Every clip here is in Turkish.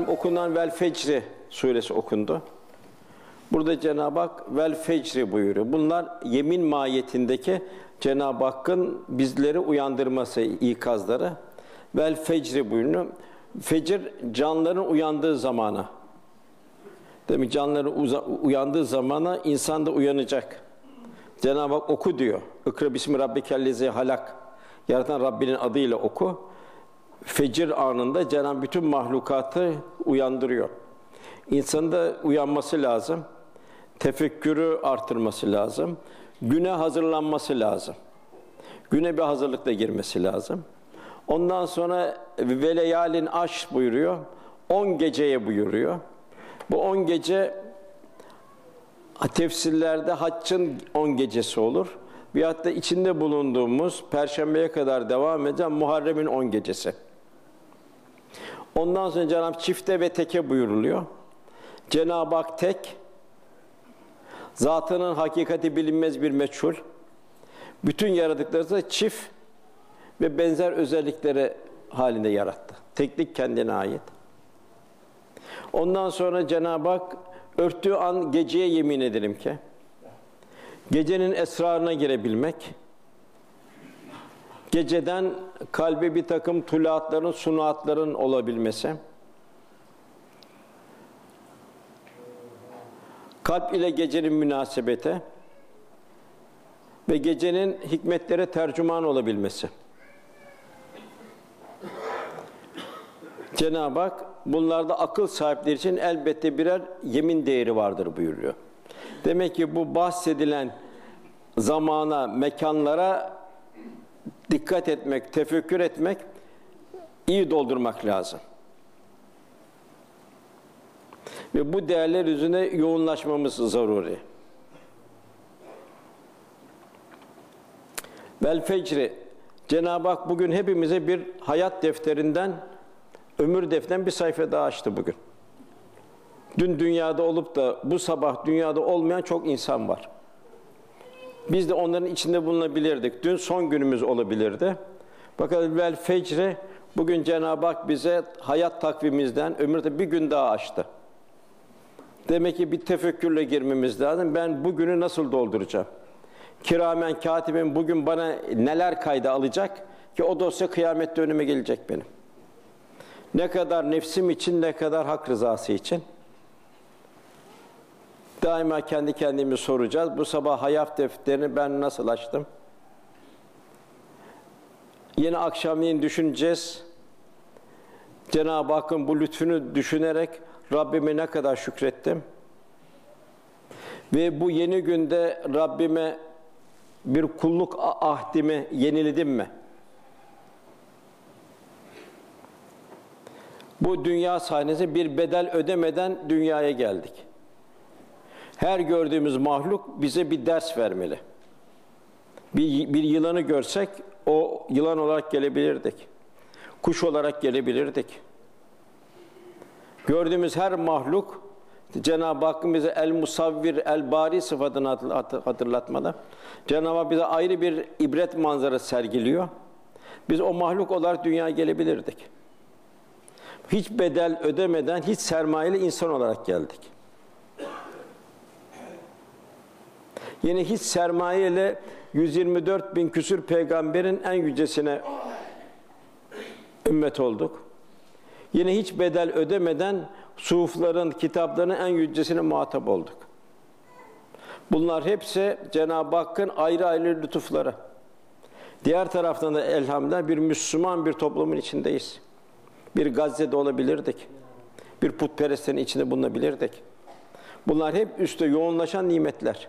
Efendim okunan Vel Fecri suresi okundu. Burada Cenab-ı Hak vel fecri buyuruyor. Bunlar yemin mahiyetindeki Cenab-ı Hakk'ın bizleri uyandırması, ikazları. Vel fecri buyuruyor. Fecir canların uyandığı zamana. Demek canların uyandığı zamana insan da uyanacak. Cenab-ı Hak oku diyor. İkra bismi rabbikellezi halak. Yaratan Rabbinin adıyla oku. Fecir anında Cenab-ı bütün mahlukatı uyandırıyor. İnsanın da uyanması lazım. Tefekkürü artırması lazım. Güne hazırlanması lazım. Güne bir hazırlıkla girmesi lazım. Ondan sonra veleyalin aş buyuruyor. On geceye buyuruyor. Bu on gece tefsirlerde haccın on gecesi olur. Bir hatta içinde bulunduğumuz Perşembeye kadar devam eden Muharrem'in on gecesi. Ondan sonra Cenab-ı çifte ve teke buyuruluyor. Cenab-ı Hak tek, zatının hakikati bilinmez bir meçhul. Bütün yaratıkları da çift ve benzer özellikleri halinde yarattı. Teklik kendine ait. Ondan sonra Cenab-ı Hak örttüğü an geceye yemin ederim ki gecenin esrarına girebilmek, geceden kalbe bir takım tulaatların, sunuatların olabilmesi, kalp ile gecenin münasebete ve gecenin hikmetlere tercüman olabilmesi. Cenab-ı Hak bunlarda akıl sahipleri için elbette birer yemin değeri vardır buyuruyor. Demek ki bu bahsedilen zamana, mekanlara dikkat etmek, tefekkür etmek, iyi doldurmak lazım. Ve bu değerler üzerine yoğunlaşmamız zaruri. Vel fecri Cenab-ı Hak bugün hepimize bir hayat defterinden, ömür defterinden bir sayfa daha açtı bugün. Dün dünyada olup da bu sabah dünyada olmayan çok insan var. Biz de onların içinde bulunabilirdik. Dün son günümüz olabilirdi. Fakat vel fecri bugün Cenab-ı Hak bize hayat takvimimizden ömürde bir gün daha açtı. Demek ki bir tefekkürle girmemiz lazım. Ben bugünü nasıl dolduracağım? Kiramen katibim bugün bana neler kayda alacak ki o dosya kıyamette önüme gelecek benim. Ne kadar nefsim için ne kadar hak rızası için. Daima kendi kendimi soracağız. Bu sabah hayat defterini ben nasıl açtım? Yine akşamleyin düşüneceğiz. Cenab-ı Hakk'ın bu lütfünü düşünerek Rabbime ne kadar şükrettim? Ve bu yeni günde Rabbime bir kulluk ahdimi yeniledim mi? Bu dünya sahnesi bir bedel ödemeden dünyaya geldik. Her gördüğümüz mahluk bize bir ders vermeli. Bir, bir yılanı görsek o yılan olarak gelebilirdik. Kuş olarak gelebilirdik. Gördüğümüz her mahluk Cenab-ı Hakk'ın bize el musavvir, el bari sıfatını hatırlatmada Cenab-ı Hak bize ayrı bir ibret manzarası sergiliyor. Biz o mahluk olarak dünyaya gelebilirdik. Hiç bedel ödemeden, hiç sermayeli insan olarak geldik. Yine hiç sermayeyle 124 bin küsür peygamberin en yücesine ümmet olduk. Yine hiç bedel ödemeden sufların, kitaplarının en yücesine muhatap olduk. Bunlar hepsi Cenab-ı Hakk'ın ayrı ayrı lütufları. Diğer taraftan da elhamdülillah bir Müslüman bir toplumun içindeyiz. Bir Gazze'de olabilirdik. Bir putperestlerin içinde bulunabilirdik. Bunlar hep üstte yoğunlaşan nimetler.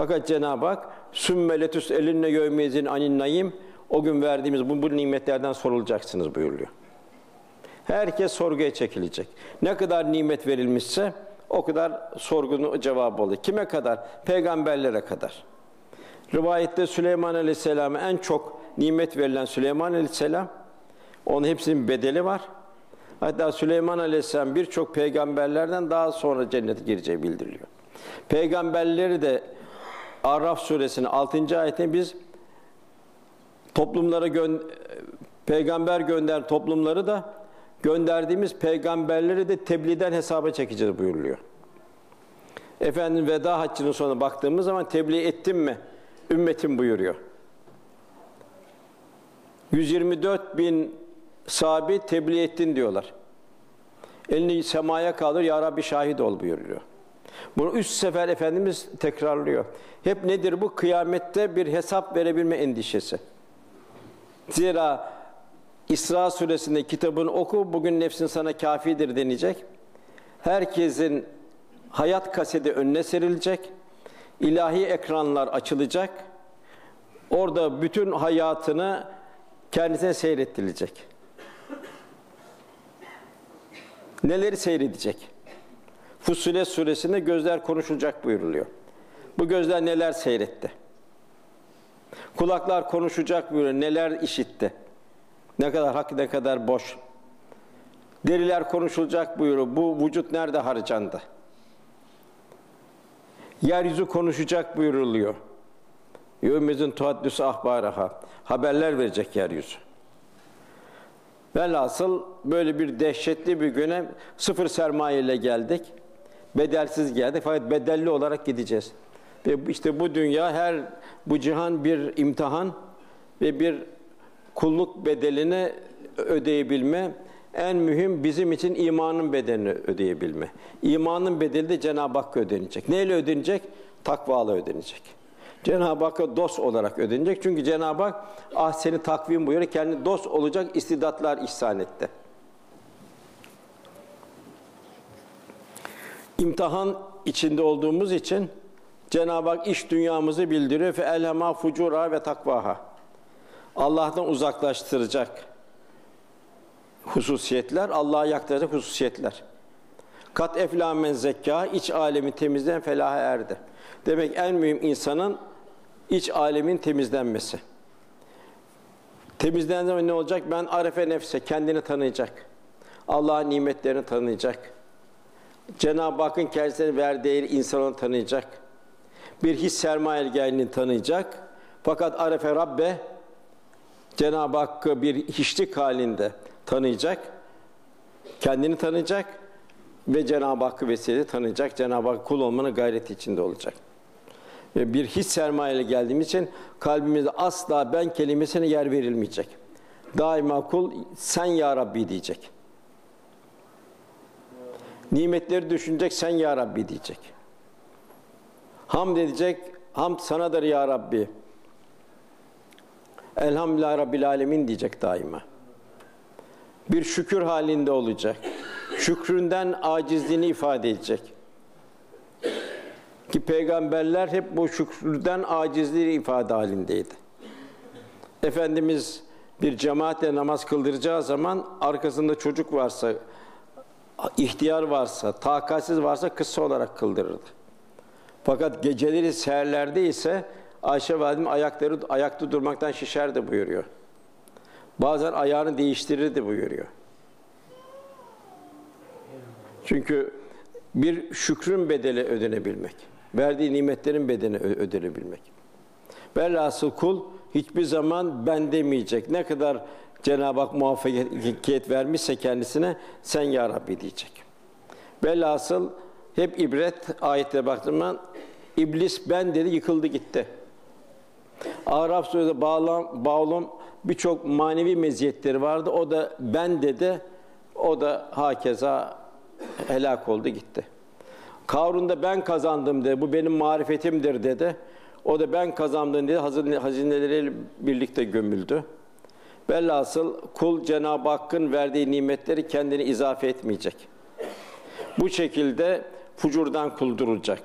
Fakat Cenab-ı Hak sümmeletüs elinle yövmezin anin nayim o gün verdiğimiz bu, bu nimetlerden sorulacaksınız buyuruyor. Herkes sorguya çekilecek. Ne kadar nimet verilmişse o kadar sorgunun cevabı oluyor. Kime kadar? Peygamberlere kadar. Rivayette Süleyman Aleyhisselam'a en çok nimet verilen Süleyman Aleyhisselam, onun hepsinin bedeli var. Hatta Süleyman Aleyhisselam birçok peygamberlerden daha sonra cennete gireceği bildiriliyor. Peygamberleri de Araf suresinin 6. ayetinde biz toplumlara gö peygamber gönder toplumları da Gönderdiğimiz peygamberleri de tebliğden hesaba çekeceğiz buyuruluyor. Efendim veda haccının sonuna baktığımız zaman tebliğ ettim mi? Ümmetim buyuruyor. 124 bin sahabi tebliğ ettin diyorlar. Elini semaya kaldır, Ya Rabbi şahit ol buyuruyor. Bunu üç sefer Efendimiz tekrarlıyor. Hep nedir bu? Kıyamette bir hesap verebilme endişesi. Zira İsra suresinde kitabını oku, bugün nefsin sana kafidir denecek. Herkesin hayat kaseti önüne serilecek. İlahi ekranlar açılacak. Orada bütün hayatını kendisine seyrettirilecek. Neleri seyredecek? Fussilet suresinde gözler konuşulacak buyuruluyor. Bu gözler neler seyretti? Kulaklar konuşacak buyuruyor. Neler işitti? Ne kadar hak ne kadar boş. Deriler konuşulacak buyuruyor. Bu vücut nerede harcandı? Yeryüzü konuşacak buyuruluyor. Yevmezin tuhaddüsü ahbaraha. Haberler verecek yeryüzü. Velhasıl böyle bir dehşetli bir güne sıfır sermaye ile geldik. Bedelsiz geldik fakat bedelli olarak gideceğiz. Ve işte bu dünya her bu cihan bir imtihan ve bir kulluk bedelini ödeyebilme, en mühim bizim için imanın bedelini ödeyebilme. İmanın bedeli de Cenab-ı Hakk'a ödenecek. Neyle ödenecek? Takvalı ödenecek. Cenab-ı Hakk'a dost olarak ödenecek. Çünkü Cenab-ı Hak ah seni takvim buyuruyor. Kendi dost olacak istidatlar ihsan etti. İmtihan içinde olduğumuz için Cenab-ı Hak iş dünyamızı bildiriyor. Fe elhema fucura ve takvaha. Allah'tan uzaklaştıracak hususiyetler, Allah'a yaklaşacak hususiyetler. Kat efla men zekka, iç alemi temizleyen felaha erdi. Demek en mühim insanın iç alemin temizlenmesi. Temizlendiği zaman ne olacak? Ben arefe nefse, kendini tanıyacak. Allah'ın nimetlerini tanıyacak. Cenab-ı Hakk'ın kendisine verdiği insanı tanıyacak. Bir his sermayegelini tanıyacak. Fakat arefe Rabbe Cenab-ı Hakk'ı bir hiçlik halinde tanıyacak. Kendini tanıyacak ve Cenab-ı Hakk'ı vesile tanıyacak. Cenab-ı Hak kul olmanın gayreti içinde olacak. Bir his sermayeyle geldiğimiz için kalbimizde asla ben kelimesine yer verilmeyecek. Daima kul sen ya Rabbi diyecek. Nimetleri düşünecek sen ya Rabbi diyecek. Hamd edecek, hamd sanadır ya Rabbi. Elhamdülillah Rabbil Alemin diyecek daima. Bir şükür halinde olacak. Şükründen acizliğini ifade edecek. Ki peygamberler hep bu şükrüden acizliği ifade halindeydi. Efendimiz bir cemaatle namaz kıldıracağı zaman arkasında çocuk varsa, ihtiyar varsa, takatsiz varsa kısa olarak kıldırırdı. Fakat geceleri seherlerde ise Ayşe validem ayakları ayakta durmaktan şişerdi buyuruyor. Bazen ayağını değiştirirdi buyuruyor. Çünkü bir şükrün bedeli ödenebilmek, verdiği nimetlerin bedeni ödenebilmek. Velhasıl kul hiçbir zaman ben demeyecek. Ne kadar Cenab-ı Hak muvaffakiyet vermişse kendisine sen ya Rabbi diyecek. Velhasıl hep ibret ayette baktığımda iblis ben dedi yıkıldı gitti. Araf suresi bağlam, bağlam birçok manevi meziyetleri vardı. O da ben dedi. O da hakeza helak oldu gitti. Karun da ben kazandım dedi. Bu benim marifetimdir dedi. O da ben kazandım dedi. Hazine, hazineleriyle birlikte gömüldü. Velhasıl kul Cenab-ı Hakk'ın verdiği nimetleri kendini izafe etmeyecek. Bu şekilde fucurdan kuldurulacak.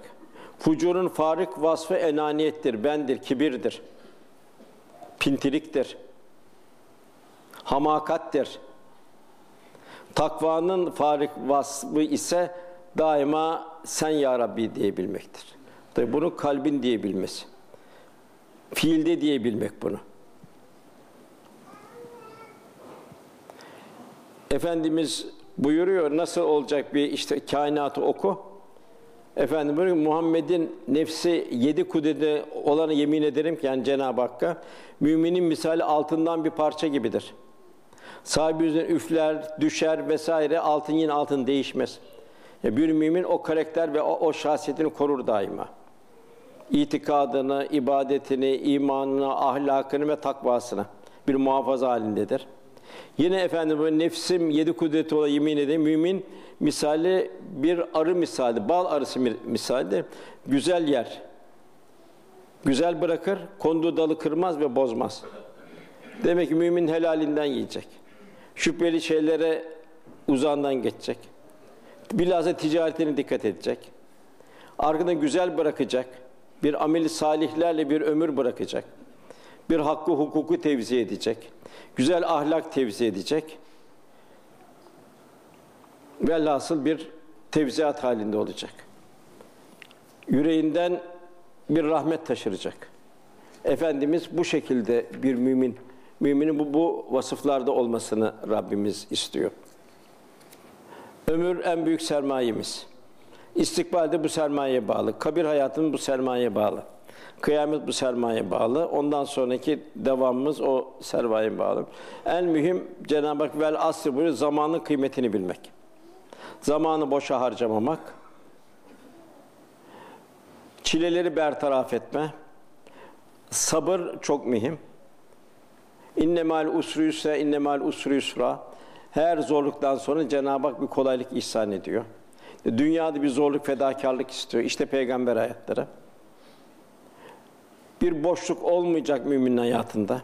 Fucurun farik vasfı enaniyettir, bendir, kibirdir. Pintiliktir. Hamakattir. Takvanın farik vasfı ise daima sen ya Rabbi diyebilmektir. Tabi bunu kalbin diyebilmesi. Fiilde diyebilmek bunu. Efendimiz buyuruyor nasıl olacak bir işte kainatı oku. Efendim buyuruyor Muhammed'in nefsi yedi kudreti olanı yemin ederim ki yani Cenab-ı Hakk'a müminin misali altından bir parça gibidir. Sahibi yüzünden üfler, düşer vesaire altın yine altın değişmez. Ya bir mümin o karakter ve o, o şahsiyetini korur daima. İtikadını, ibadetini, imanını, ahlakını ve takvasını bir muhafaza halindedir. Yine efendim böyle nefsim yedi kudreti olan yemin edeyim. Mümin misali bir arı misali, bal arısı misalidir. Güzel yer. Güzel bırakır, konduğu dalı kırmaz ve bozmaz. Demek ki mümin helalinden yiyecek. Şüpheli şeylere uzağından geçecek. Bilhassa ticaretine dikkat edecek. Arkada güzel bırakacak. Bir ameli salihlerle bir ömür bırakacak. Bir hakkı hukuku tevzi edecek. Güzel ahlak tevzi edecek. Velhasıl bir tevziat halinde olacak. Yüreğinden bir rahmet taşıracak. Efendimiz bu şekilde bir mümin, müminin bu, bu vasıflarda olmasını Rabbimiz istiyor. Ömür en büyük sermayemiz. İstikbalde bu sermayeye bağlı. Kabir hayatının bu sermayeye bağlı. Kıyamet bu sermaye bağlı. Ondan sonraki devamımız o sermaye bağlı. En mühim Cenab-ı Hak vel asr buyuruyor, zamanın kıymetini bilmek. Zamanı boşa harcamamak. Çileleri bertaraf etme. Sabır çok mühim. İnnemal usru yusra, innemal usru yusra. Her zorluktan sonra Cenab-ı Hak bir kolaylık ihsan ediyor. Dünyada bir zorluk, fedakarlık istiyor. İşte peygamber hayatları. Bir boşluk olmayacak müminin hayatında.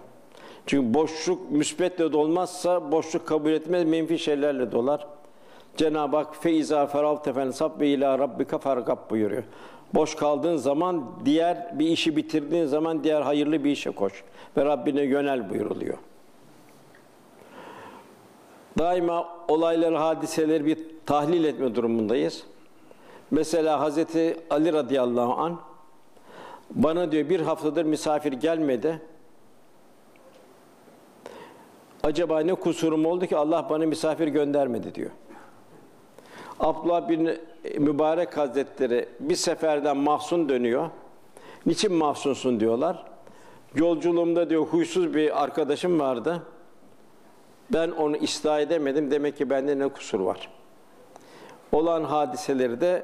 Çünkü boşluk müsbetle dolmazsa boşluk kabul etmez, menfi şeylerle dolar. Cenab-ı Hak feiza feravte fensab ve ila rabbika fargab buyuruyor. Boş kaldığın zaman diğer bir işi bitirdiğin zaman diğer hayırlı bir işe koş ve Rabbine yönel buyuruluyor. Daima olayları, hadiseleri bir tahlil etme durumundayız. Mesela Hazreti Ali radıyallahu an bana diyor bir haftadır misafir gelmedi. Acaba ne kusurum oldu ki Allah bana misafir göndermedi diyor. Abdullah bin Mübarek Hazretleri bir seferden mahzun dönüyor. Niçin mahzunsun diyorlar. Yolculuğumda diyor huysuz bir arkadaşım vardı. Ben onu ıslah edemedim. Demek ki bende ne kusur var. Olan hadiseleri de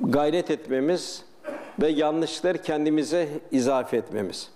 gayret etmemiz ve yanlışları kendimize izafe etmemiz.